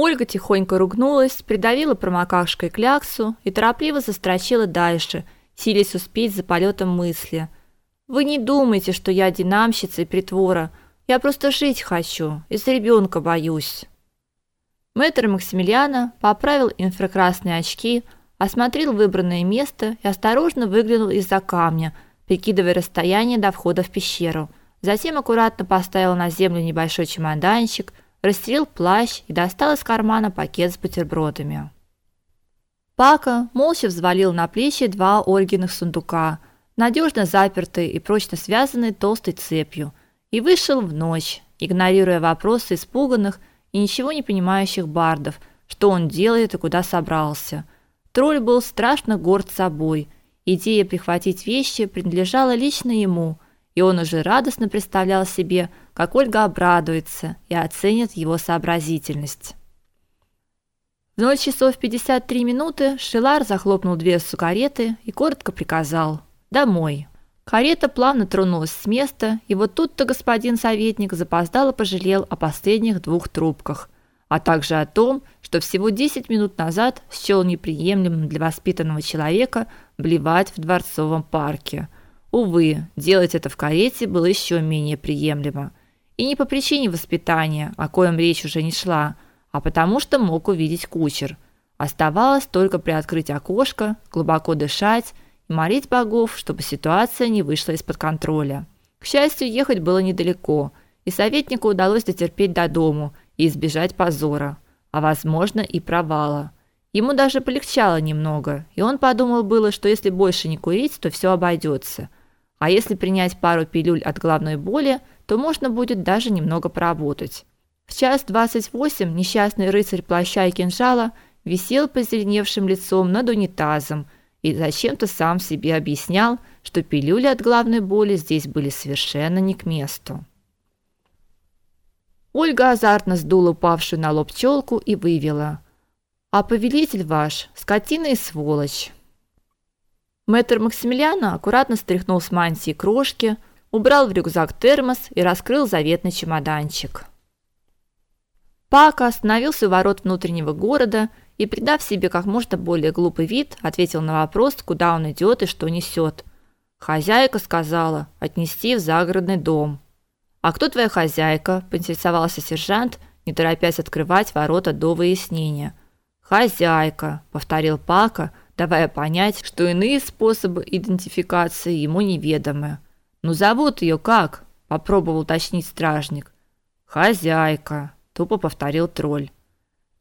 Ольга тихонько ругнулась, придавила промокашкой кляксу и торопливо застрочила дальше, силясь успеть за полетом мысли. Вы не думайте, что я динамщица и притвора. Я просто жить хочу, и за ребенка боюсь. Мэтр Максимилиана поправил инфракрасные очки, осмотрел выбранное место и осторожно выглянул из-за камня, прикидывая расстояние до входа в пещеру. Затем аккуратно поставил на землю небольшой чемоданчик, расстелил плащ и достал из кармана пакет с бутербродами. Пака молча взвалил на плечи два Ольгиных сундука, надежно запертые и прочно связанные толстой цепью, и вышел в ночь, игнорируя вопросы испуганных и ничего не понимающих бардов, что он делает и куда собрался. Тролль был страшно горд собой. Идея прихватить вещи принадлежала лично ему, и он уже радостно представлял себе, как Ольга обрадуется и оценит его сообразительность. В 0 часов 53 минуты Шилар захлопнул дверцу кареты и коротко приказал «Домой». Карета плавно тронулась с места, и вот тут-то господин советник запоздало пожалел о последних двух трубках, а также о том, что всего 10 минут назад счел неприемлемым для воспитанного человека блевать в дворцовом парке. Увы, делать это в карете было еще менее приемлемо. И не по причине воспитания, о коем речь уже не шла, а потому что мог увидеть кучер. Оставалось только приоткрыть окошко, глубоко дышать и молить богов, чтобы ситуация не вышла из-под контроля. К счастью, ехать было недалеко, и советнику удалось дотерпеть до дому и избежать позора, а возможно и провала. Ему даже полегчало немного, и он подумал было, что если больше не курить, то все обойдется. А если принять пару пилюль от головной боли, то можно будет даже немного поработать. В час двадцать восемь несчастный рыцарь плаща и кинжала висел позеленевшим лицом над унитазом, и зачем-то сам себе объяснял, что пилюли от головной боли здесь были совершенно не к месту. Ольга азартно сдула упавшую на лоб челку и вывела: "А повелитель ваш скотина и сволочь". Мэтр Максимилиана аккуратно стряхнул с мантии крошки, убрал в рюкзак термос и раскрыл заветный чемоданчик. Пака остановился у ворот внутреннего города и, придав себе как можно более глупый вид, ответил на вопрос, куда он идет и что несет. Хозяйка сказала отнести в загородный дом. А кто твоя хозяйка? поинтересовался сержант, не торопясь открывать ворота до выяснения. Хозяйка, повторил Пака, давая понять, что иные способы идентификации ему неведомы. Ну зовут ее как? попробовал уточнить стражник. Хозяйка, тупо повторил тролль.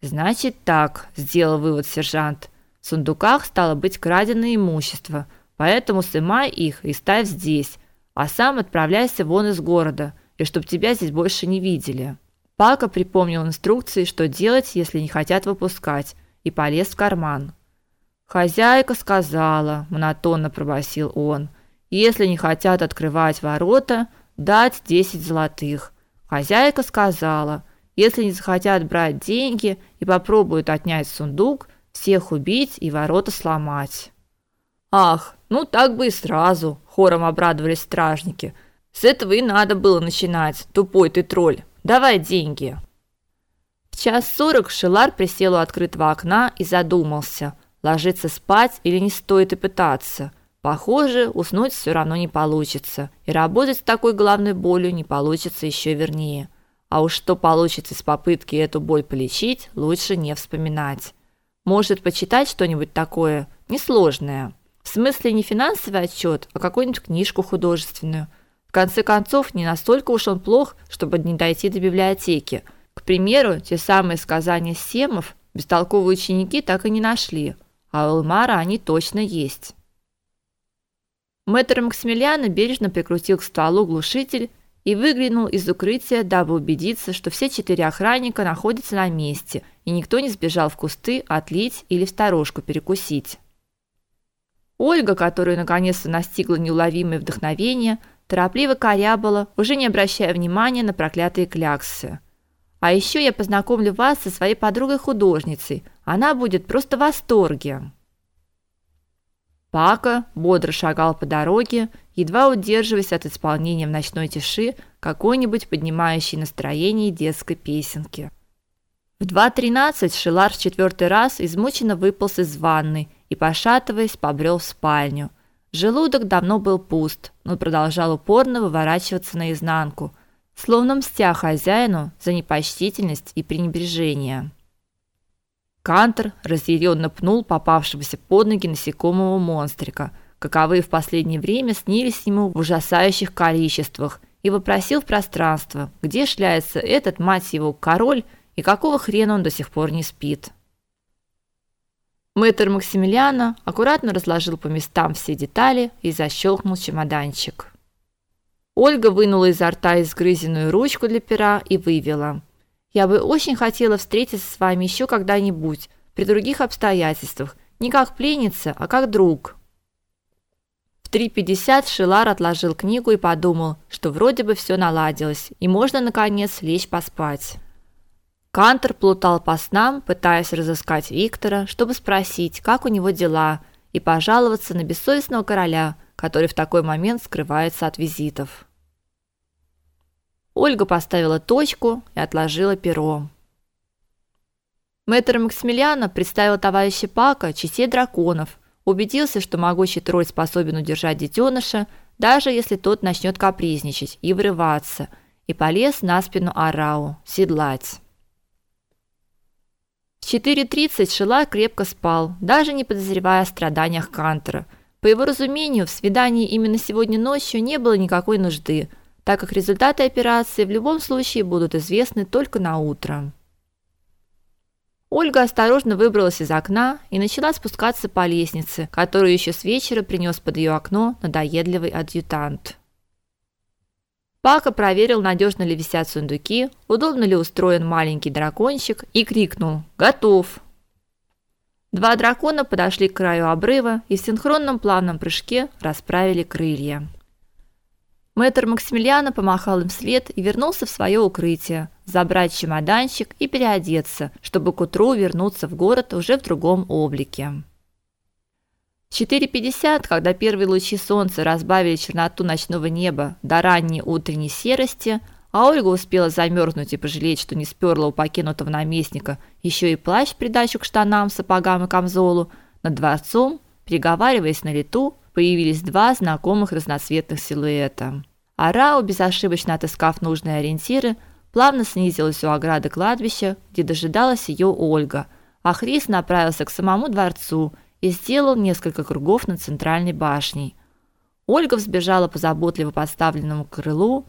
Значит так, сделал вывод сержант. В сундуках стало быть краденое имущество, поэтому сымай их и ставь здесь, а сам отправляйся вон из города, и чтоб тебя здесь больше не видели. Пака припомнил инструкции, что делать, если не хотят выпускать, и полез в карман. Хозяйка сказала, монотонно пробасил он: "Если не хотят открывать ворота, дать десять золотых". Хозяйка сказала: если не захотят брать деньги и попробуют отнять сундук, всех убить и ворота сломать. Ах, ну так бы и сразу, хором обрадовались стражники. С этого и надо было начинать, тупой ты тролль. Давай деньги. В час сорок Шелар присел у открытого окна и задумался, ложиться спать или не стоит и пытаться. Похоже, уснуть все равно не получится, и работать с такой головной болью не получится еще вернее. А уж что получится с попытки эту боль полечить, лучше не вспоминать. Может, почитать что-нибудь такое несложное. В смысле не финансовый отчет, а какую-нибудь книжку художественную. В конце концов, не настолько уж он плох, чтобы не дойти до библиотеки. К примеру, те самые сказания Семов бестолковые ученики так и не нашли, а у Элмара они точно есть. Мэтр Максимилиана бережно прикрутил к стволу глушитель и выглянул из укрытия, дабы убедиться, что все четыре охранника находятся на месте, и никто не сбежал в кусты отлить или в сторожку перекусить. Ольга, которую наконец-то настигло неуловимое вдохновение, торопливо корябала, уже не обращая внимания на проклятые кляксы. А еще я познакомлю вас со своей подругой-художницей. Она будет просто в восторге. Пака бодро шагал по дороге, едва удерживаясь от исполнения в ночной тиши какой-нибудь поднимающей настроение детской песенки. В 2:13 Шилар в четвертый раз измученно выполз из ванны и пошатываясь побрел в спальню. Желудок давно был пуст, но продолжал упорно выворачиваться наизнанку, словно мстя хозяину за непочтительность и пренебрежение. Кантер разъяренно пнул попавшегося под ноги насекомого монстрика, каковые в последнее время снились ему в ужасающих количествах, и вопросил в пространство, где шляется этот, мать его, король, и какого хрена он до сих пор не спит. Мэтр Максимилиана аккуратно разложил по местам все детали и защелкнул чемоданчик. Ольга вынула изо рта изгрызенную ручку для пера и вывела: "Я бы очень хотела встретиться с вами еще когда-нибудь, при других обстоятельствах, не как пленница, а как друг". В 3:50 Шилар отложил книгу и подумал, что вроде бы все наладилось, и можно наконец лечь поспать. Кантер плутал по снам, пытаясь разыскать Виктора, чтобы спросить, как у него дела, и пожаловаться на бессовестного короля, который в такой момент скрывается от визитов. Ольга поставила точку и отложила перо. Мэтр Максимилиана представил товарища Пака чете драконов, убедился, что могучий тролль способен удержать детеныша, даже если тот начнет капризничать и врываться, и полез на спину Арау седлать. В 4:30 Шилай крепко спал, даже не подозревая о страданиях Кантера. По его разумению, в свидании именно сегодня ночью не было никакой нужды, так как результаты операции в любом случае будут известны только на утро. Ольга осторожно выбралась из окна и начала спускаться по лестнице, которую еще с вечера принес под ее окно надоедливый адъютант. Пака проверил, надежно ли висят сундуки, удобно ли устроен маленький дракончик и крикнул: "Готов!" Два дракона подошли к краю обрыва и в синхронном плавном прыжке расправили крылья. Мэтр Максимилиано помахал им вслед и вернулся в свое укрытие, забрать чемоданчик и переодеться, чтобы к утру вернуться в город уже в другом облике. 4:50, когда первые лучи солнца разбавили черноту ночного неба до ранней утренней серости, а Ольга успела замерзнуть и пожалеть, что не сперла у покинутого наместника еще и плащ придачу к штанам, сапогам и камзолу, над дворцом, переговариваясь на лету, появились два знакомых разноцветных силуэта. Арау, безошибочно отыскав нужные ориентиры, плавно снизилась у ограды кладбища, где дожидалась ее Ольга, а Хрис направился к самому дворцу – и сделал несколько кругов над центральной башней. Ольга взбежала по заботливо поставленному крылу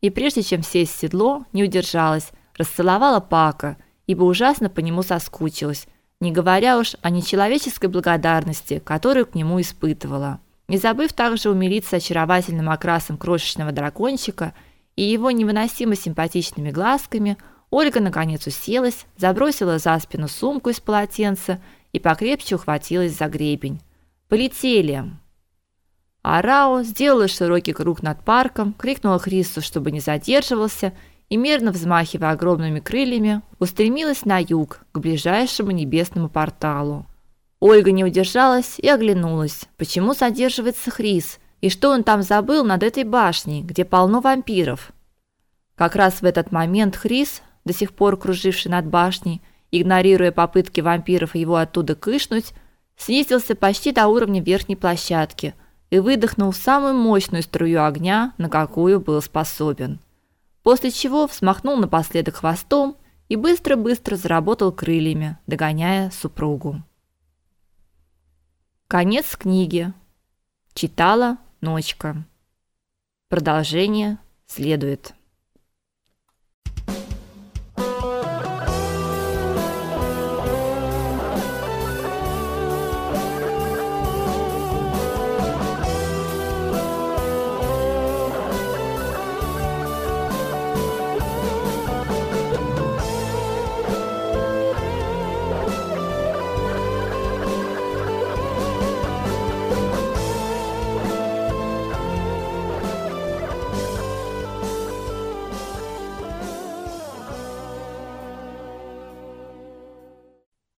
и прежде чем сесть в седло, не удержалась, расцеловала Пака, ибо ужасно по нему соскучилась, не говоря уж о нечеловеческой благодарности, которую к нему испытывала. Не забыв также умилиться очаровательным окрасом крошечного дракончика и его невыносимо симпатичными глазками, Ольга наконец уселась, забросила за спину сумку из полотенца и покрепче ухватилась за гребень. Полетели. Арао сделала широкий круг над парком, крикнула Христу, чтобы не задерживался, и мерно взмахивая огромными крыльями, устремилась на юг, к ближайшему небесному порталу. Ольга не удержалась и оглянулась. Почему задерживается Хрис? И что он там забыл над этой башней, где полно вампиров? Как раз в этот момент Хрис, до сих пор круживший над башней, игнорируя попытки вампиров его оттуда кышнуть, снизился почти до уровня верхней площадки и выдохнул самую мощную струю огня, на какую был способен. После чего взмахнул напоследок хвостом и быстро-быстро заработал крыльями, догоняя супругу. Конец книги. Читала Ночка. Продолжение следует.